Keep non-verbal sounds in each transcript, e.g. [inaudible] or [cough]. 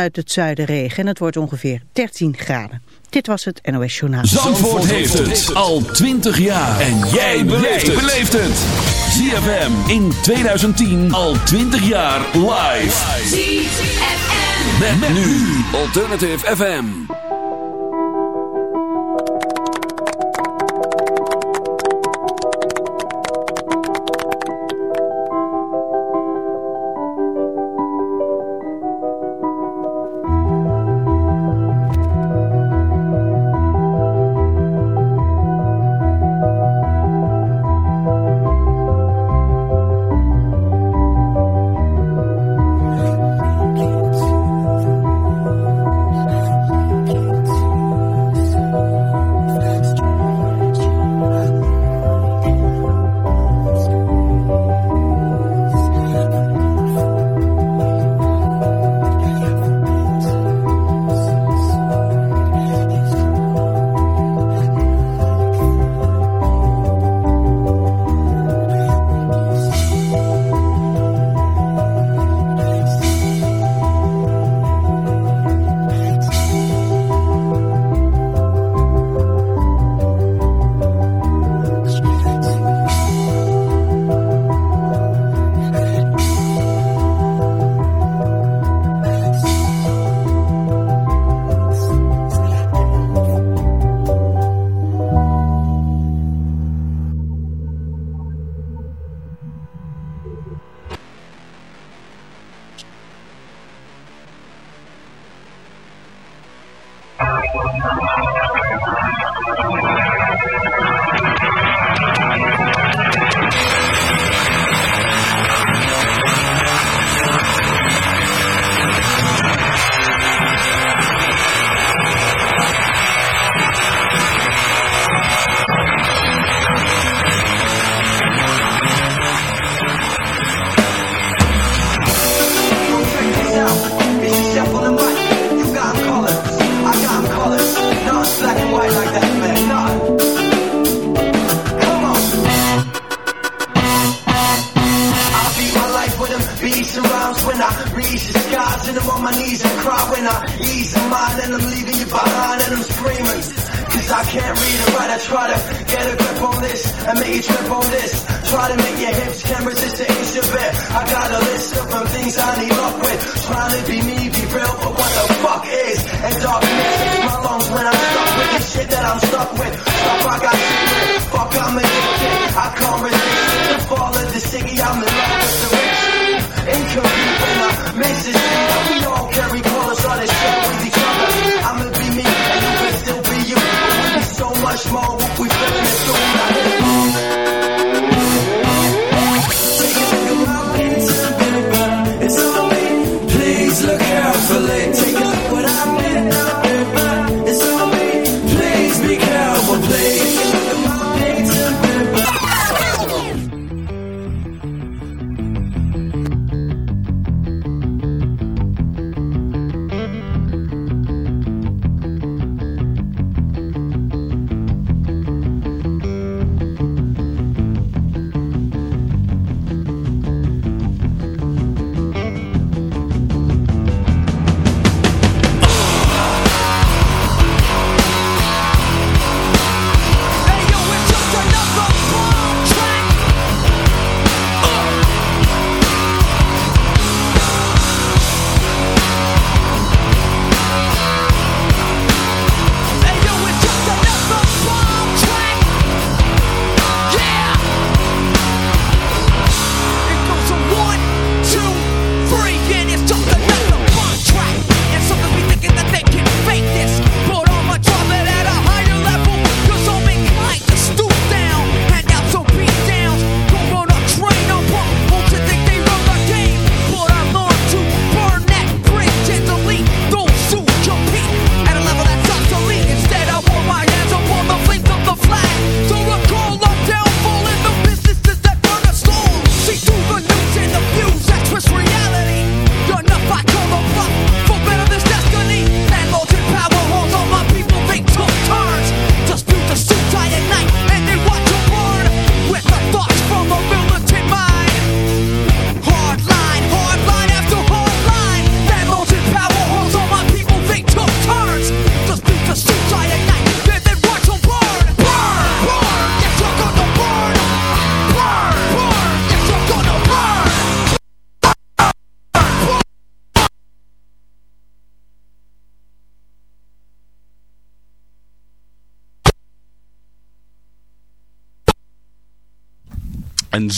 Uit het zuiden regen en het wordt ongeveer 13 graden. Dit was het NOS Journaal. Zandvoort, heeft het al 20 jaar. En jij beleeft het. ZFM in 2010 al 20 jaar live. ZFM. Met, met nu Alternative FM.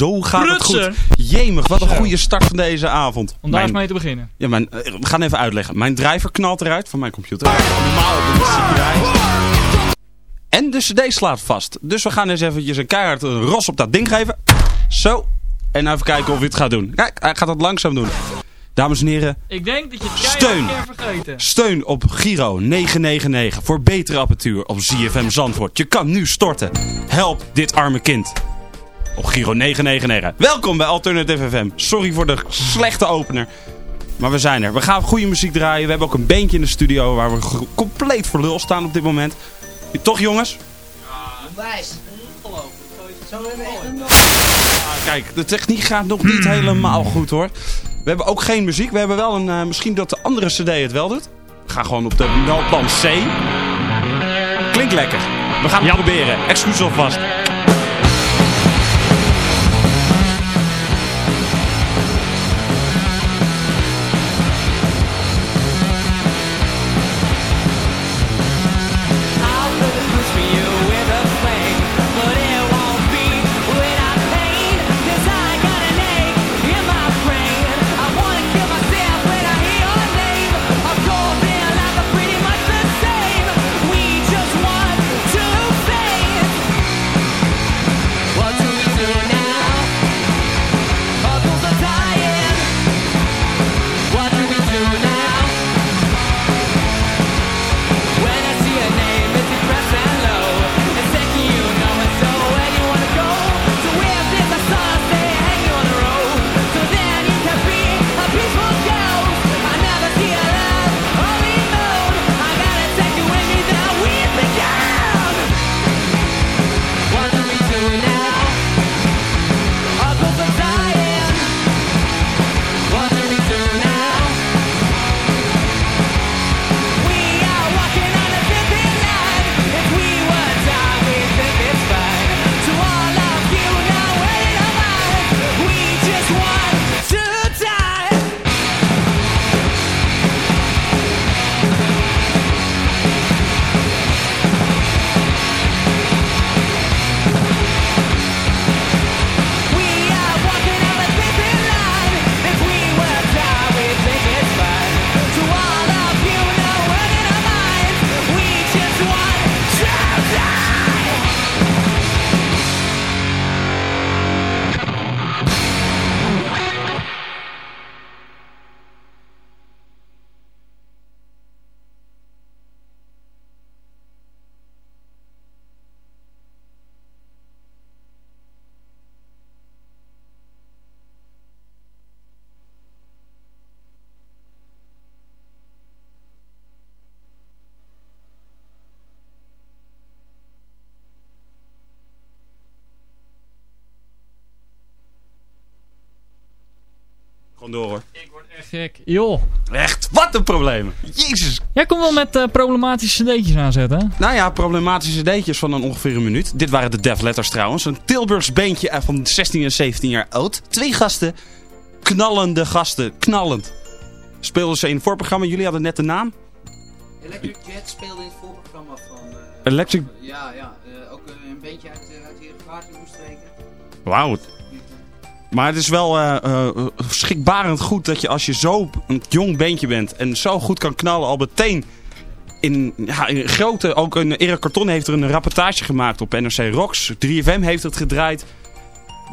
Zo gaat het goed. Jemig, wat een goede start van deze avond. Om daar eens mee te beginnen. Ja, mijn, we gaan even uitleggen. Mijn driver knalt eruit van mijn computer. Normaal op de En de cd slaat vast. Dus we gaan eens eventjes een keihard ros op dat ding geven. Zo. En even kijken of hij het gaat doen. Kijk, hij gaat het langzaam doen. Dames en heren. Ik denk dat je het steun, vergeten. Steun op Giro 999 voor betere apparatuur op ZFM Zandvoort. Je kan nu storten. Help dit arme kind. Op Giro 999. Welkom bij Alternative FM. Sorry voor de slechte opener. Maar we zijn er. We gaan goede muziek draaien. We hebben ook een beentje in de studio waar we compleet voor lul staan op dit moment. Toch jongens? Ja, wijs. Ongelooflijk. Zo hebben we ah, Kijk, de techniek gaat nog niet helemaal goed hoor. We hebben ook geen muziek. We hebben wel een... Uh, misschien dat de andere cd het wel doet. We gaan gewoon op de noodplan C. Klinkt lekker. We gaan het proberen. Excuus alvast. Door hoor. Ik word echt gek. Joh. Echt, wat een probleem. Jezus. Jij kon wel met uh, problematische cd'tjes aanzetten. Nou ja, problematische cd'tjes van een ongeveer een minuut. Dit waren de Def Letters trouwens. Een Tilburgs beentje van 16 en 17 jaar oud. Twee gasten. Knallende gasten. Knallend. Speelden ze in het voorprogramma. Jullie hadden net de naam. Electric Jet speelde in het voorprogramma van... Uh, Electric... Ja, ja. Uh, ook een beentje uit, uit Heerenvaart in Oestreken. Wauw. Maar het is wel uh, uh, schrikbarend goed dat je als je zo een jong beentje bent en zo goed kan knallen al meteen in, ja, in grote... Ook een, Erik Carton heeft er een rapportage gemaakt op NRC Rocks. 3FM heeft het gedraaid.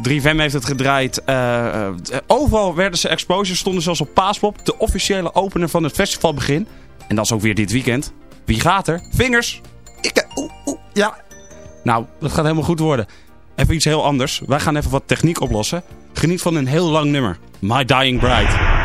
3FM heeft het gedraaid. Uh, overal werden ze exposures, stonden zelfs op Paaspop. De officiële opener van het festivalbegin. En dat is ook weer dit weekend. Wie gaat er? Vingers! Ik, oeh, oeh, ja. Nou, dat gaat helemaal goed worden. Even iets heel anders. Wij gaan even wat techniek oplossen. Geniet van een heel lang nummer. My Dying Bride.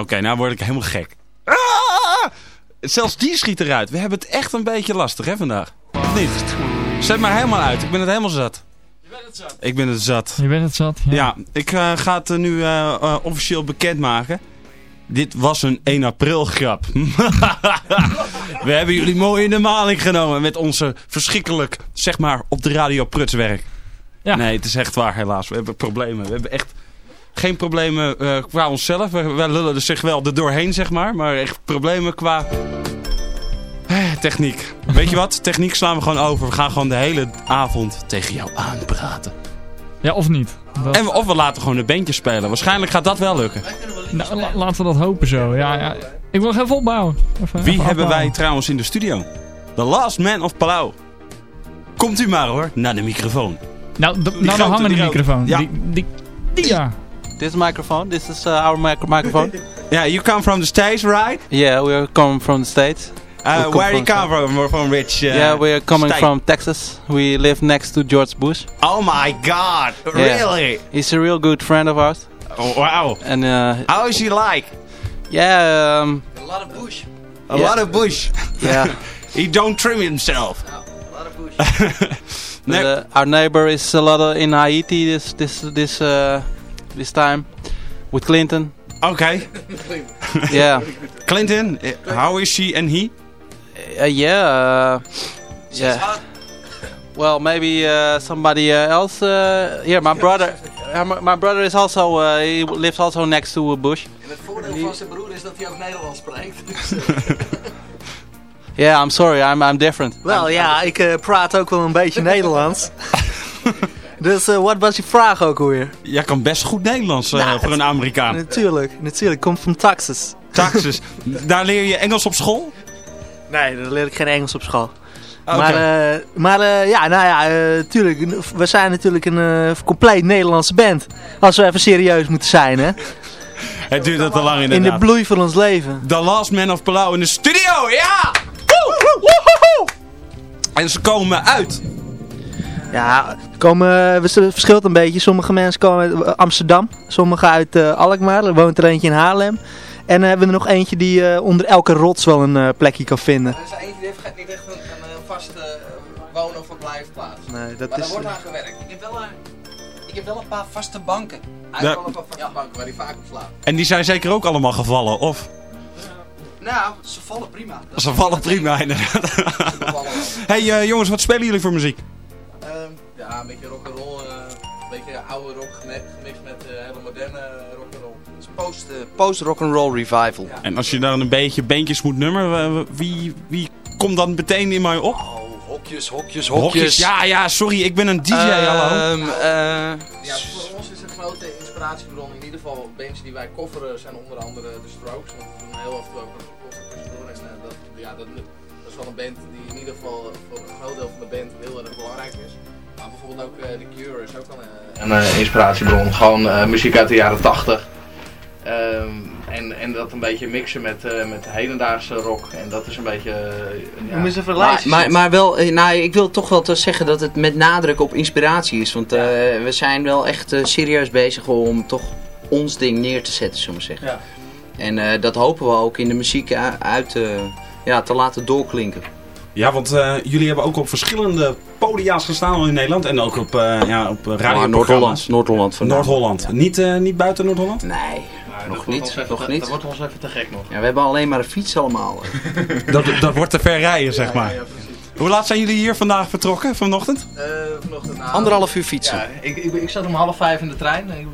Oké, nou word ik helemaal gek. Ah! Zelfs die schiet eruit. We hebben het echt een beetje lastig, hè, vandaag. Of niet? Zet maar helemaal uit. Ik ben het helemaal zat. Ik ben het zat. Je bent het zat. Ja, ik eh, ga het eh, nu eh, eh, officieel bekendmaken. Dit was een 1 april grap. [laughs] We hebben jullie mooi in de maling genomen met onze verschrikkelijk, zeg maar, op de radio prutswerk. Ja. Nee, het is echt waar helaas. We hebben problemen. We hebben echt geen problemen eh, qua onszelf. We, lullen er zich wel er doorheen, zeg maar. Maar echt problemen qua eh, techniek. Weet je wat? Techniek slaan we gewoon over. We gaan gewoon de hele avond tegen jou aanpraten. Ja, of niet? Dat- En we, of we laten gewoon een bandje spelen. Waarschijnlijk gaat dat wel lukken. Nou, la- laten we dat hopen zo. Ja, ja. Ik wil nog even opbouwen. Even- Wie even hebben wij trouwens in de studio? The Last Man of Palau. Komt u maar hoor, naar de microfoon. Nou, de, nou grote, dan hangen die grote. microfoon. Ja. Die, die, die ja. This microphone. This is uh, our mic- microphone. [laughs] Yeah, you come from the States, right? yeah, we are coming from the states. Uh, come where you come from? We're from which uh, yeah, we are coming state? from Texas. We live next to George Bush. Oh my god, really? He's a real good friend of ours. Oh, wow. And uh, How is he like? yeah, um, A lot of bush. A Yeah. lot of bush. [laughs] [laughs] yeah. he don't trim himself. A lot of bush. But, uh, our neighbor is a lot of in Haiti this this this uh, this time with Clinton. Okay. [laughs] yeah, Clinton, uh, how is she and he? uh, yeah, uh, yeah. Well, maybe uh, somebody uh, else. Uh, here, my brother. Uh, my, my brother is also. Uh, he lives also next to uh, Bush. En het voordeel van zijn broer is dat hij ook Nederlands spreekt. [laughs] Yeah, I'm sorry. I'm I'm different. Wel ja, ik eh, praat ook wel een beetje Nederlands. [laughs] dus eh, wat was je vraag ook alweer? Jij kan best goed Nederlands uh, Nou, voor een Amerikaan. Natuurlijk, natuurlijk. Komt van Texas. Texas. [laughs] Daar leer je Engels op school? Nee, daar leer ik geen Engels op school. Oké. Maar, eh, maar eh, ja, nou ja, eh, tuurlijk. We zijn natuurlijk een eh, compleet Nederlandse band. Als we even serieus moeten zijn, hè. [laughs] Het duurt al te lang In de inderdaad. bloei van ons leven. The Last Man of Palau in de studio, ja! En ze komen uit. Ja, er komen, het verschilt een beetje. Sommige mensen komen uit Amsterdam, sommige uit eh, Alkmaar. Er woont er eentje in Haarlem. En dan hebben we er nog eentje die eh, onder elke rots wel een eh, plekje kan vinden. Er is eentje die heeft niet echt een, een vaste woon- of verblijfplaats. Nee, dat Maar is... daar wordt aan gewerkt. Ik heb wel een, ik heb wel een paar vaste banken. Heeft wel een paar vaste banken waar hij vaak op slaapt. En die zijn zeker ook allemaal gevallen, of? Nou, ze vallen prima. Dat Ze vallen prima inderdaad. wel. [laughs] hey eh, jongens, wat spelen jullie voor muziek? Ehm, ja, een beetje rock'n'roll. eh, een beetje oude rock gemi- gemixt met eh, hele moderne rock'n'roll. Het is post, eh, post rock'n'roll revival. En als je dan een beetje beentjes moet nummeren, wie, wie komt dan meteen in mij op? Oh, hokjes, hokjes, hokjes. Hokjes. Ja, ja, sorry, ik ben een DJ, hallo. Ehm, eh, ja, voor ons is een grote inspiratiebron. In ieder geval bands die wij kofferen zijn onder andere The Strokes. Want we doen heel af en toe ook een. En eh, dat, ja, dat, wel een band die in ieder geval voor een groot deel van de band heel erg belangrijk is. Maar bijvoorbeeld ook eh, The Cure is ook wel een, een eh, inspiratiebron. Gewoon eh, muziek uit de jaren 80. Ehm, en, en dat een beetje mixen met, eh, met hedendaagse rock. En dat is een beetje... eh, ja. Noem eens even Maar, maar, maar wel, eh, nou, ik wil toch wel te zeggen dat het met nadruk op inspiratie is. Want eh, we zijn wel echt eh, serieus bezig om toch ons ding neer te zetten, zullen we zeggen. Ja. En eh, dat hopen we ook in de muziek uit eh, ja, te laten doorklinken. Ja, want eh, jullie hebben ook op verschillende podia's gestaan in Nederland. En ook op, eh ja, op Maar radioprogramma's. Noord-Holland. Noord-Holland. Noord-Holland. Niet, eh, niet buiten Noord-Holland? Nee, Nog niet, even nog niet. Dat wordt ons even te gek nog. ja, we hebben alleen maar een fiets allemaal. [laughs] Dat, dat wordt te ver rijden, zeg maar. Ja, ja, precies. Hoe laat zijn jullie hier vandaag vertrokken, vanochtend? Eh, vanochtend Anderhalf uur fietsen. Ja, ik, ik, ik zat om half vijf in de trein. Ik,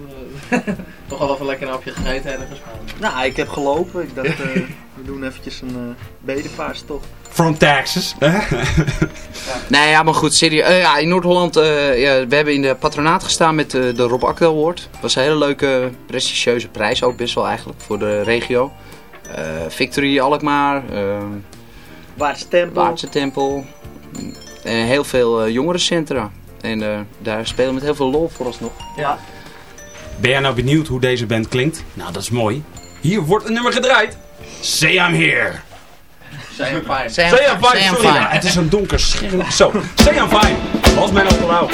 [laughs] toch wel even lekker een hapje gegeten ergens. maar- Nou, ik heb gelopen. Ik dacht, eh, we doen eventjes een uh, bedevaartstocht. From Texas. Nee, ja, maar goed, serieus. Eh, ja, in Noord-Holland, eh, ja, we hebben in de patronaat gestaan met eh, de Rob Akkel Award. Dat was een hele leuke, prestigieuze prijs ook best wel eigenlijk voor de regio. Eh, Victory Alkmaar, uh, Waardse Tempel. Waardse Tempel. En heel veel eh, jongerencentra. En eh, daar spelen we met heel veel lol vooralsnog. Ja. Ben jij nou benieuwd hoe deze band klinkt? Nou, dat is mooi. Hier wordt een nummer gedraaid. Say I'm here. Say I'm fine. Say Say I'm fine. Say I'm Sorry, fine. ja, het is een donker scherm. Zo, say I'm fine. Was mijn applaus.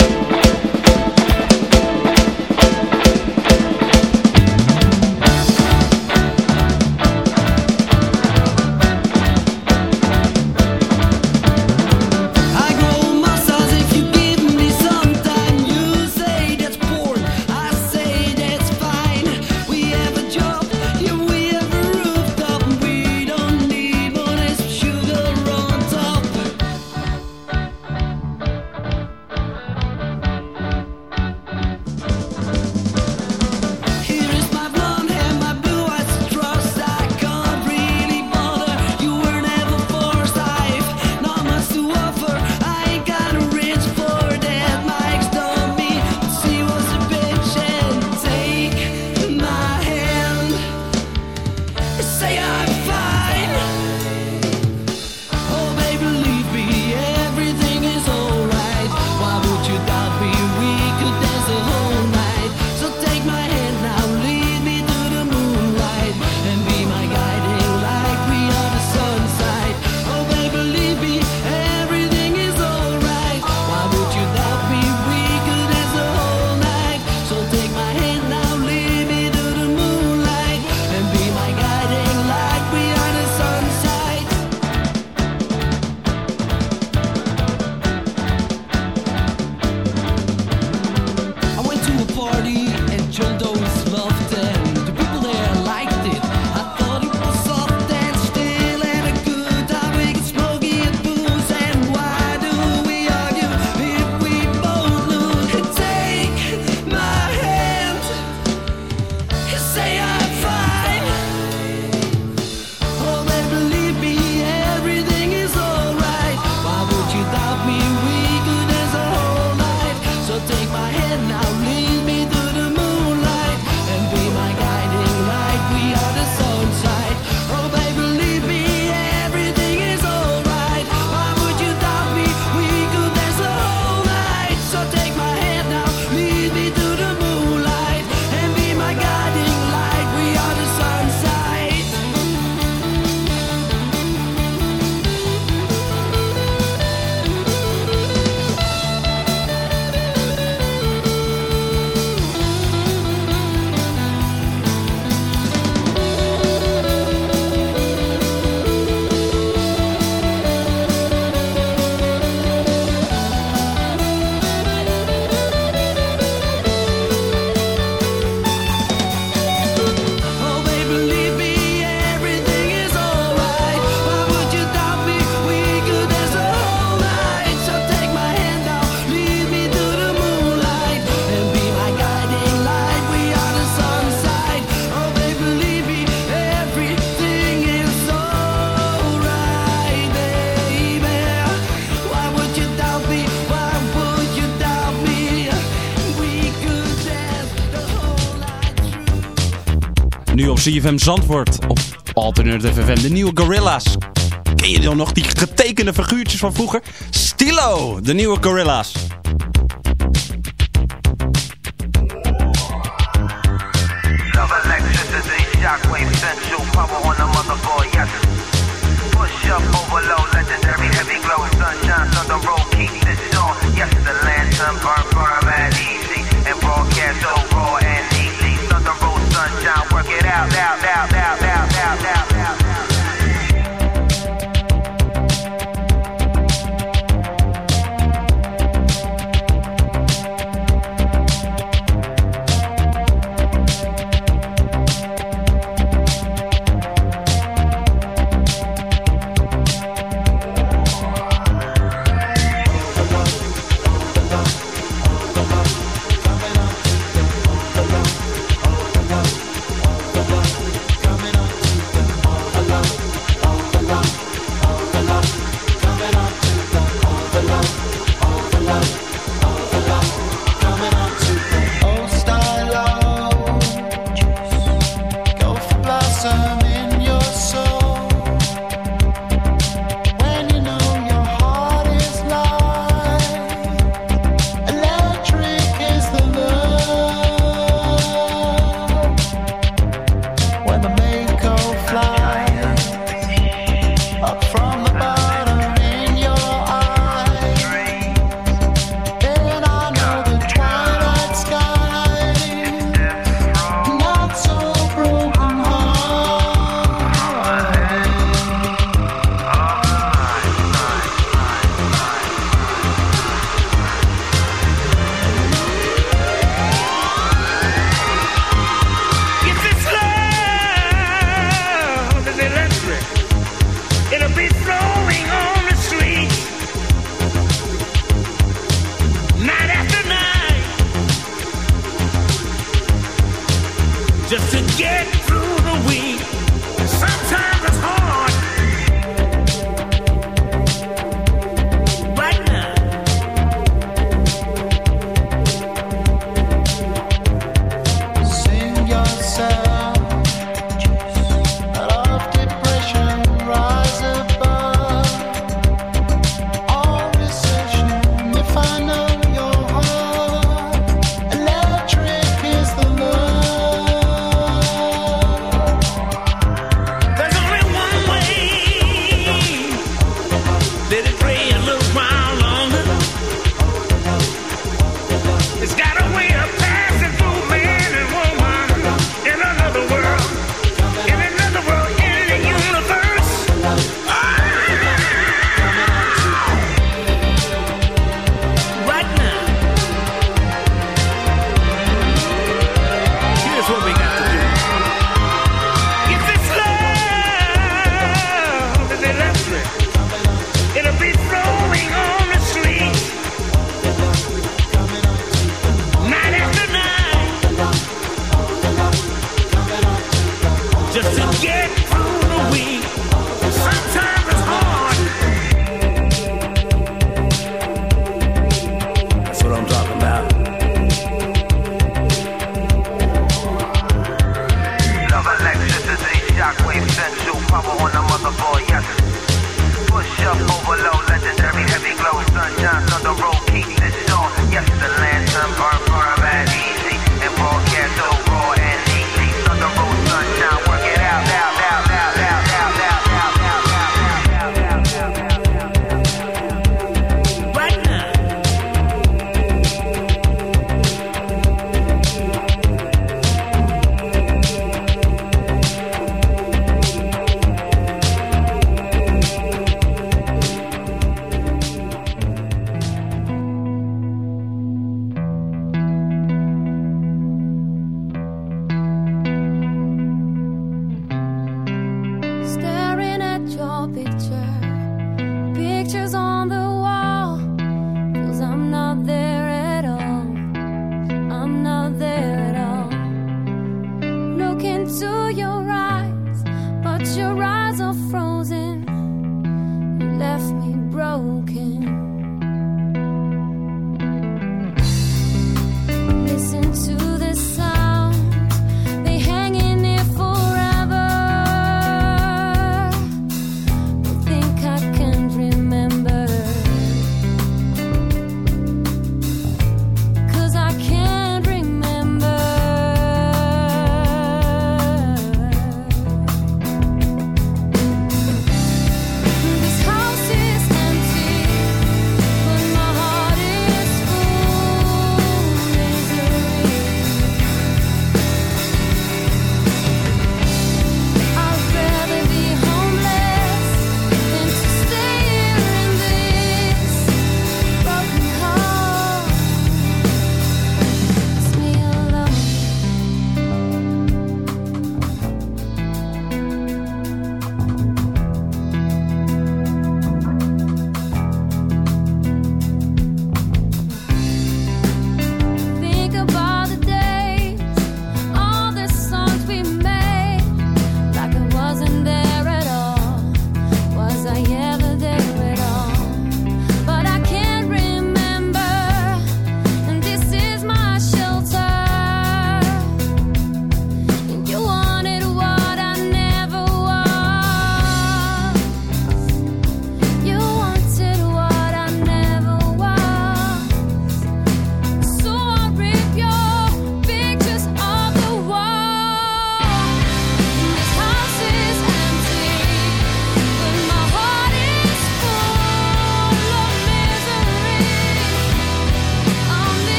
CFM Zandvoort. Op Alternative FM, de nieuwe Gorilla's. Ken je dan nog die getekende figuurtjes van vroeger? Stilo, de nieuwe Gorilla's.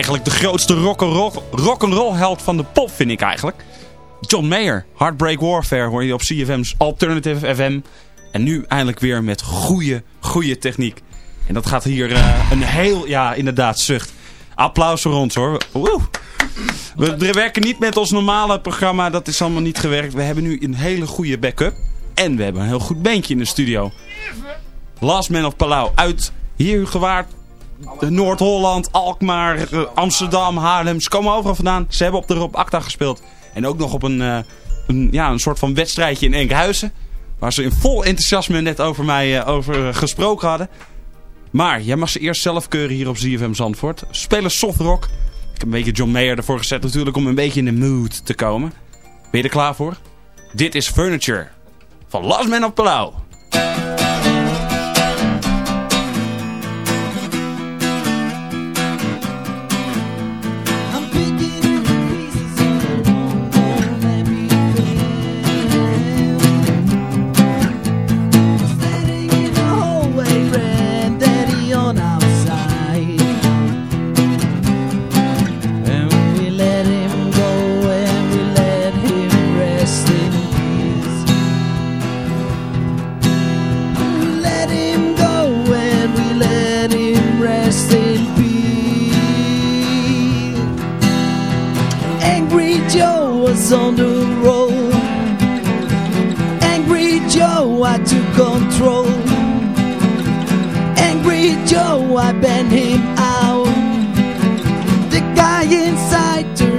Eigenlijk de grootste rock'n'roll rock'n'roll held van de pop, vind ik eigenlijk. John Mayer, Heartbreak Warfare, hoor je op CFM's Alternative FM. En nu eindelijk weer met goede, goede techniek. En dat gaat hier eh, een heel, ja inderdaad, zucht. Applaus voor ons hoor. We werken niet met ons normale programma, dat is allemaal niet gewerkt. We hebben nu een hele goede backup. En we hebben een heel goed bandje in de studio. Last Man of Palau uit hier gewaard. Noord-Holland, Alkmaar, eh, Amsterdam, Haarlem. Ze komen overal vandaan. Ze hebben op de Rob Acta gespeeld. En ook nog op een, eh, een, ja, een soort van wedstrijdje in Enkhuizen. Waar ze in vol enthousiasme net over mij eh, over gesproken hadden. Maar jij mag ze eerst zelf keuren hier op ZFM Zandvoort. Spelen soft rock. Ik heb een beetje John Mayer ervoor gezet natuurlijk om een beetje in de mood te komen. Ben je er klaar voor? Dit is Furniture van Last Man of Palau. inside to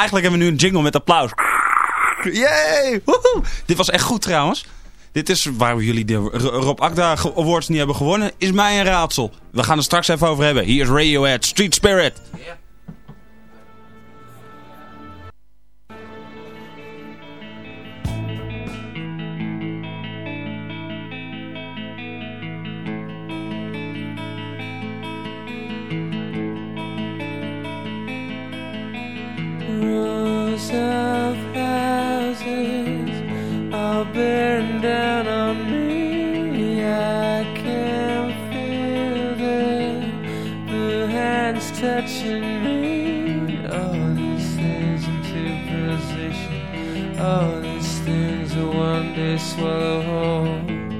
eigenlijk hebben we nu een jingle met applaus. Yay. Woehoe. Dit was echt goed trouwens. Dit is waar jullie de Rob Akda Awards niet hebben gewonnen. Is mij een raadsel. We gaan er straks even over hebben. Hier is Radiohead, Street Spirit. These things will one day swallow whole.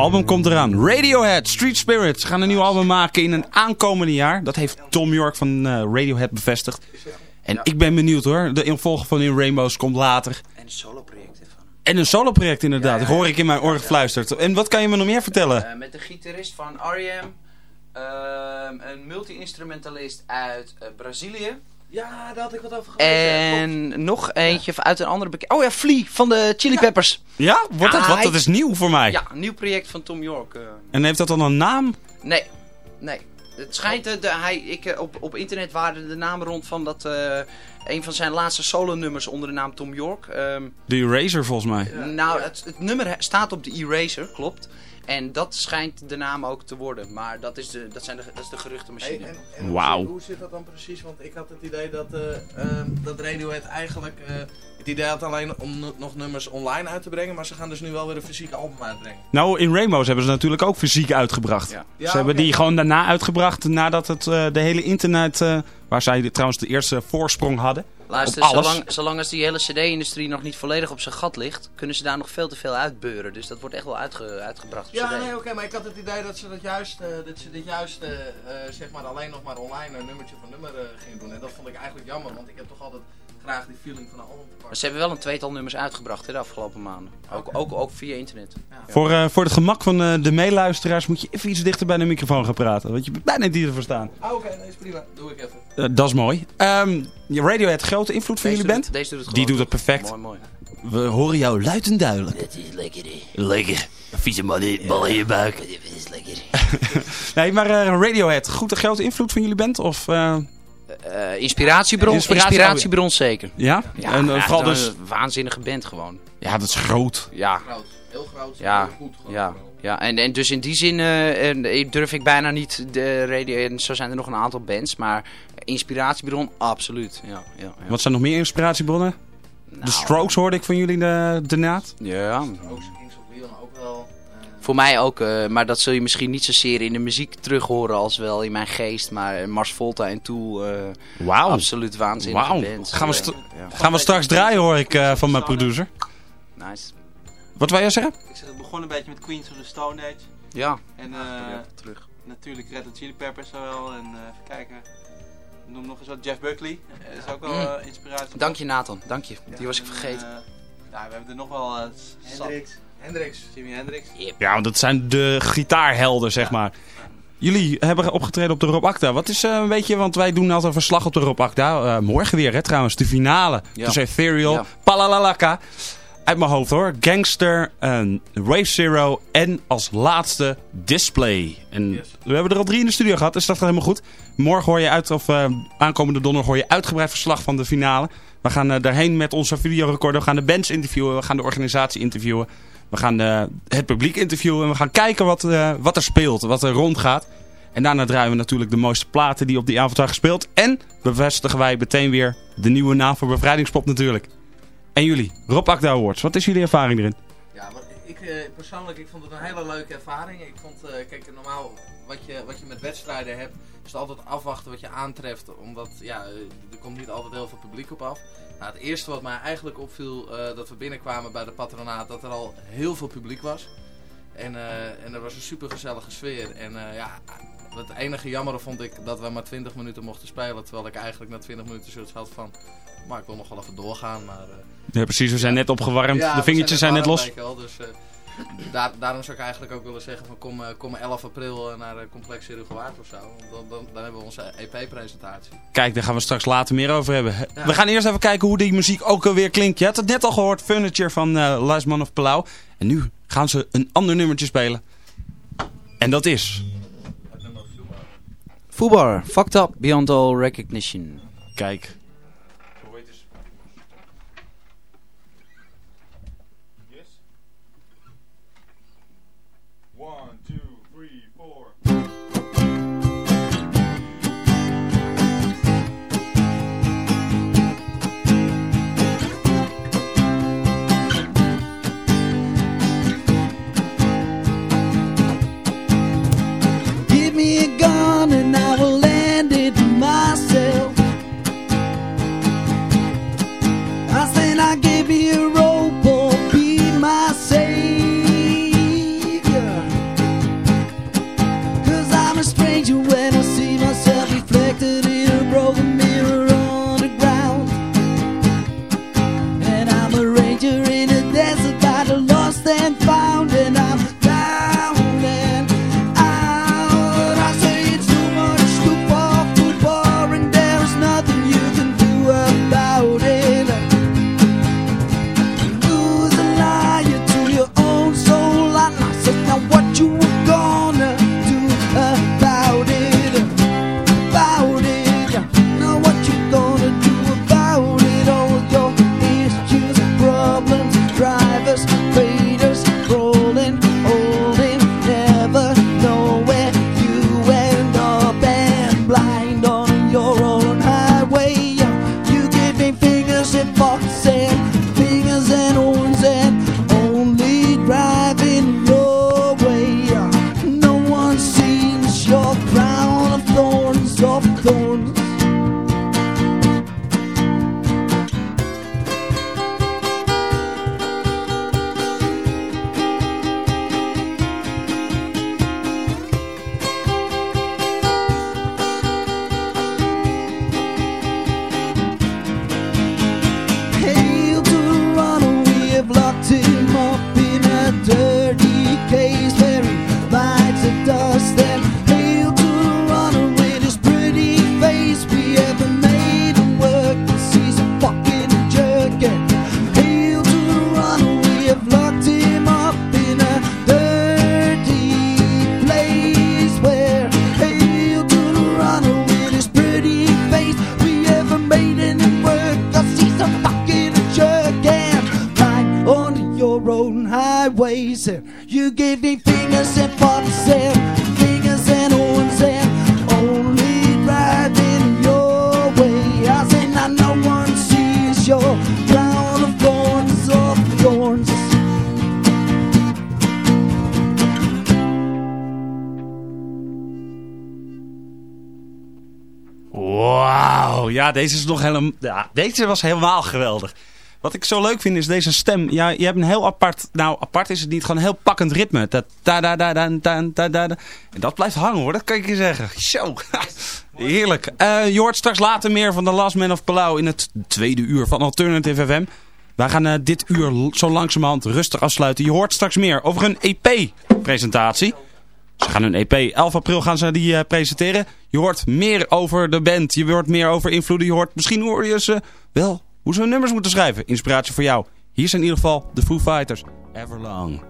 album komt eraan. Radiohead, Street Spirit. Ze gaan een nieuw album maken in een aankomende jaar. Dat heeft Tom York van eh, Radiohead bevestigd. En ik ben benieuwd hoor. De involger van In Rainbows komt later. En een solo-project ervan. En een soloproject inderdaad. Dat hoor ik in mijn oor gefluisterd. En wat kan je me nog meer vertellen? Eh, met de gitarist van R.E.M. ehm, een multi-instrumentalist uit eh, Brazilië. Ja, daar had ik wat over En nog eentje uit een andere bekend. Oh ja, Flea van de Chili Peppers. Ja? Wordt dat wat? Dat is nieuw voor mij. Ja, een nieuw project van Tom York. eh. En heeft dat dan een naam? Nee, nee. Het schijnt, eh, de, hij, ik, eh, op, op internet waren de namen rond van dat eh, een van zijn laatste solo-nummers onder de naam Tom York. ehm, De Eraser volgens mij. nou, het, het nummer staat op de Eraser, klopt. En dat schijnt de naam ook te worden. Maar dat is de, dat zijn de, dat is de geruchtenmachine. Hey, en, en hoe Wauw. zit- Hoe zit dat dan precies? Want ik had het idee dat, eh, ehm, dat Radiohead eigenlijk eh, het idee had alleen om nog nummers online uit te brengen. Maar ze gaan dus nu wel weer een fysieke album uitbrengen. Nou, in Rainbows hebben ze natuurlijk ook fysiek uitgebracht. Ja. Ja, ze hebben die gewoon daarna uitgebracht, nadat het eh, de hele internet, eh, waar zij de- trouwens de eerste voorsprong hadden. Luister, zolang, zolang als die hele cd-industrie nog niet volledig op zijn gat ligt, kunnen ze daar nog veel te veel uitbeuren. Dus dat wordt echt wel uitge, uitgebracht op Ja, CD. nee, oké, maar ik had het idee dat ze dat juist, eh, dat ze dit juist eh, eh, zeg maar alleen nog maar online een nummertje voor nummer gingen doen. En dat vond ik eigenlijk jammer, want ik heb toch altijd graag die feeling van een album te Maar pakken. ze hebben wel een tweetal nummers uitgebracht hè, de afgelopen maanden. Ook, ook, ook via internet. Voor, eh, voor het gemak van eh, de meeluisteraars moet je even iets dichter bij de microfoon gaan praten. Want je bent bijna niet te verstaan. Ah, oké, nee, is prima. Doe ik even. Eh, dat is mooi. Ehm Radiohead, grote invloed van Deze jullie doet band? het- deze doet het Die doet het perfect. Mooi, mooi. We horen jou luid en duidelijk. Het is lekker, hè? Lekker. Vieze man, bal in je buik. Het is lekker. [laughs] Nee, maar eh, Radiohead, goed een grote invloed van jullie band? Of, eh, inspiratiebron, Inspiratie- inspiratiebron zeker. ja? Ja, en, eh, ja, vooral dus... een waanzinnige band gewoon. Ja, dat is groot. Ja, Groot, heel groot, Ja, heel goed. gewoon. ja, ja. En, en dus in die zin eh, en, durf ik bijna niet de radio. En zo zijn er nog een aantal bands, maar inspiratiebron absoluut. Ja, ja, ja. Wat zijn nog meer inspiratiebronnen? Nou, De Strokes hoorde ik van jullie de, de naad. Ja, Ook Kings of Leon ook wel. Eh, voor mij ook. eh, maar dat zul je misschien niet zozeer in de muziek terug horen als wel in mijn geest. Maar Mars Volta en Tool, eh, Wauw. absoluut waanzinnige Wauw. bands. Gaan we, Eh, st- ja. gaan we straks draaien hoor ik eh, van mijn producer. Nice. Wat wil jij zeggen? Ik zeg, het begon een beetje met Queens of the Stone Age. Ja. En Ja, eh, terug. natuurlijk Red Hot Chili Peppers wel. En eh, even kijken. Noem nog eens wat. Jeff Buckley. Eh, is ook wel Mm. eh, inspiratie. Dank je Nathan, dank je. Die was ik En, vergeten. eh, ja, we hebben er nog wel. eh, zat. Hendrix. Hendrix. Jimi Hendrix. Ja, want dat zijn de gitaarhelden, zeg maar. Jullie hebben opgetreden op de Rob Acta. Wat is eh, een beetje, want wij doen altijd verslag op de Rob Acta. Eh, morgen weer, hè, trouwens, de finale. Ja. Dus Ethereal, Ja. Palalalaka. Uit mijn hoofd hoor. Gangster, en Wave Zero en als laatste Display. En we hebben er al drie in de studio gehad, dus dat gaat helemaal goed. Morgen hoor je uit, of eh, aankomende donderdag hoor je uitgebreid verslag van de finale. We gaan eh, daarheen met onze videorecorder. We gaan de bands interviewen, we gaan de organisatie interviewen. We gaan eh, het publiek interviewen en we gaan kijken wat, eh, wat er speelt, wat er rondgaat. En daarna draaien we natuurlijk de mooiste platen die op die avond zijn gespeeld. En bevestigen wij meteen weer de nieuwe naam voor Bevrijdingspop natuurlijk. En jullie, Rob Akda Awards, wat is jullie ervaring erin? ik eh, persoonlijk ik vond het een hele leuke ervaring. Ik vond, kijk, normaal wat je, wat je met wedstrijden hebt, is het altijd afwachten wat je aantreft. Omdat, ja, er komt niet altijd heel veel publiek op af. Nou, het eerste wat mij eigenlijk opviel, eh, dat we binnenkwamen bij de patronaat, dat er al heel veel publiek was. En, eh, en er was een super gezellige sfeer. En eh, ja, het enige jammere vond ik dat we maar 20 minuten mochten spelen. Terwijl ik eigenlijk na 20 minuten zoiets had van, maar ik wil nog wel even doorgaan. Maar, Ja, precies. We zijn net opgewarmd. ja, de vingertjes zijn net los. wel, dus, daar, daarom zou ik eigenlijk ook willen zeggen van kom, eh, kom 11 april eh, naar de Complex Uruguaard of zo. Want Dan, dan, dan hebben we onze EP-presentatie. Kijk, daar gaan we straks later meer over hebben. Ja. We gaan eerst even kijken hoe die muziek ook alweer klinkt. Je had het net al gehoord, Furniture van uh, Last Man of Palau. En nu gaan ze een ander nummertje spelen. En dat is... Fubar, fucked up beyond all recognition. Kijk. nog helemaal... Ja, deze was helemaal geweldig. Wat ik zo leuk vind is deze stem. Ja, je hebt een heel apart... Nou, apart is het niet. Gewoon een heel pakkend ritme. Dat, da, da, da, da, da, da, da. En dat blijft hangen hoor. Dat kan ik je zeggen. Zo. [laughs] Heerlijk. Uh, je hoort straks later meer van The Last Man of Palau in het tweede uur van Alternative FM. Wij gaan eh, dit uur zo langzamerhand rustig afsluiten. Je hoort straks meer over een EP-presentatie. Ze gaan hun EP. 11 april gaan ze die eh, presenteren. Je hoort meer over de band. Je hoort meer over invloeden. Je hoort, misschien hoor je ze wel hoe ze hun nummers moeten schrijven. Inspiratie voor jou. Hier zijn in ieder geval de Foo Fighters. Everlong.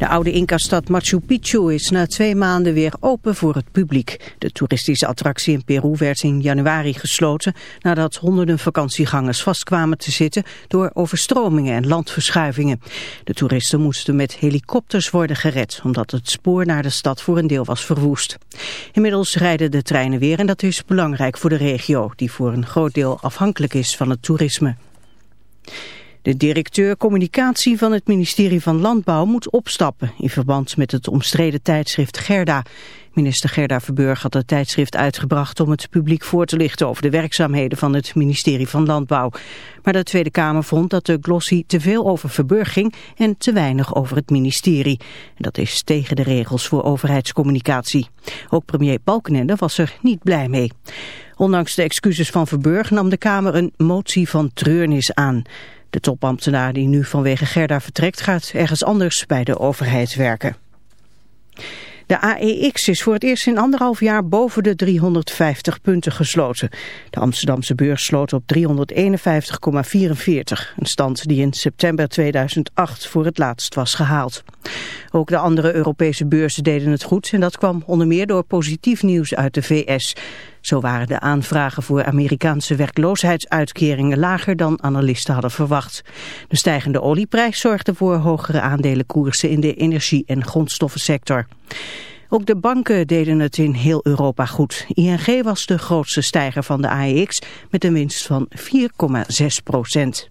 De oude Inca-stad Machu Picchu is na twee maanden weer open voor het publiek. De toeristische attractie in Peru werd in januari gesloten... nadat honderden vakantiegangers vastkwamen te zitten... door overstromingen en landverschuivingen. De toeristen moesten met helikopters worden gered... omdat het spoor naar de stad voor een deel was verwoest. Inmiddels rijden de treinen weer en dat is belangrijk voor de regio... die voor een groot deel afhankelijk is van het toerisme. De directeur communicatie van het ministerie van Landbouw moet opstappen in verband met het omstreden tijdschrift Gerda. Minister Gerda Verburg had het tijdschrift uitgebracht om het publiek voor te lichten over de werkzaamheden van het ministerie van Landbouw. Maar de Tweede Kamer vond dat de glossy te veel over Verburg ging en te weinig over het ministerie. En dat is tegen de regels voor overheidscommunicatie. Ook premier Balkenende was er niet blij mee. Ondanks de excuses van Verburg nam de Kamer een motie van treurnis aan. De topambtenaar die nu vanwege Gerda vertrekt gaat ergens anders bij de overheid werken. De AEX is voor het eerst in anderhalf jaar boven de 350 punten gesloten. De Amsterdamse beurs sloot op 351,44, een stand die in september 2008 voor het laatst was gehaald. Ook de andere Europese beurzen deden het goed en dat kwam onder meer door positief nieuws uit de VS. Zo waren de aanvragen voor Amerikaanse werkloosheidsuitkeringen lager dan analisten hadden verwacht. De stijgende olieprijs zorgde voor hogere aandelenkoersen in de energie- en grondstoffensector. Ook de banken deden het in heel Europa goed. ING was de grootste stijger van de AEX met een winst van 4,6 procent.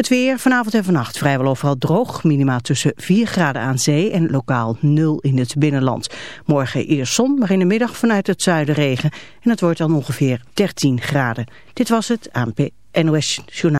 Het weer vanavond en vannacht vrijwel overal droog. Minima tussen 4 graden aan zee en lokaal 0 in het binnenland. Morgen eerst zon, maar in de middag vanuit het zuiden regen. En het wordt dan ongeveer 13 graden. Dit was het ANP NOS Journaal.